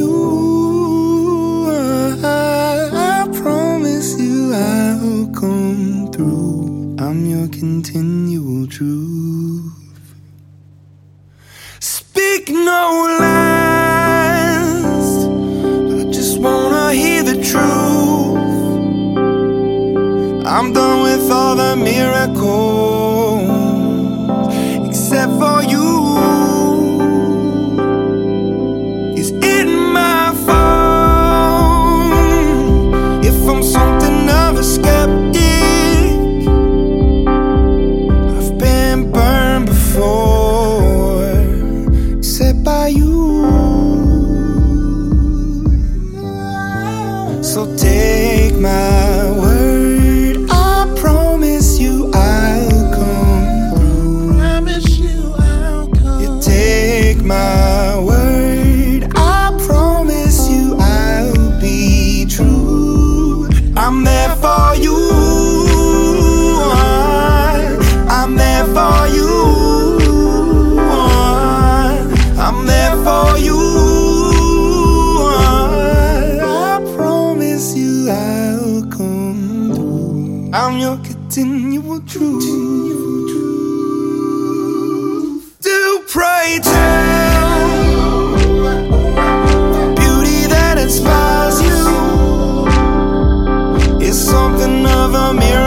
you. I, I promise you I will come through. I'm your continual truth. Speak no lies. take my I'm your continual truth. Do pray tell beauty that inspires you is something of a miracle.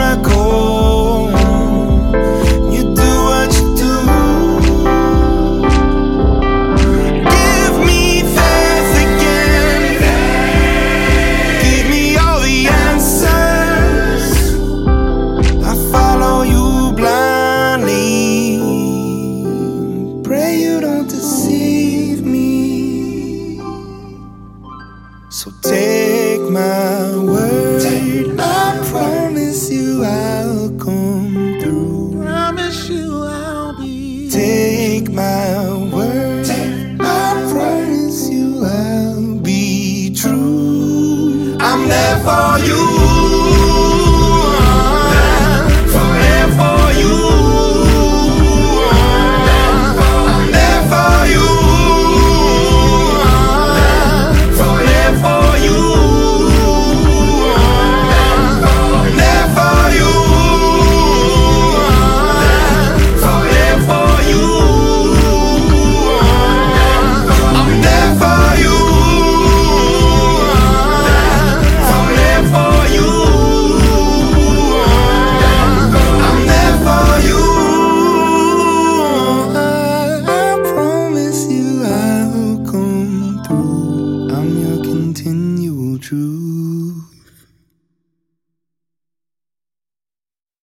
take my word. Take I promise you I'll be true. I'm there for you. true